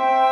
Bye.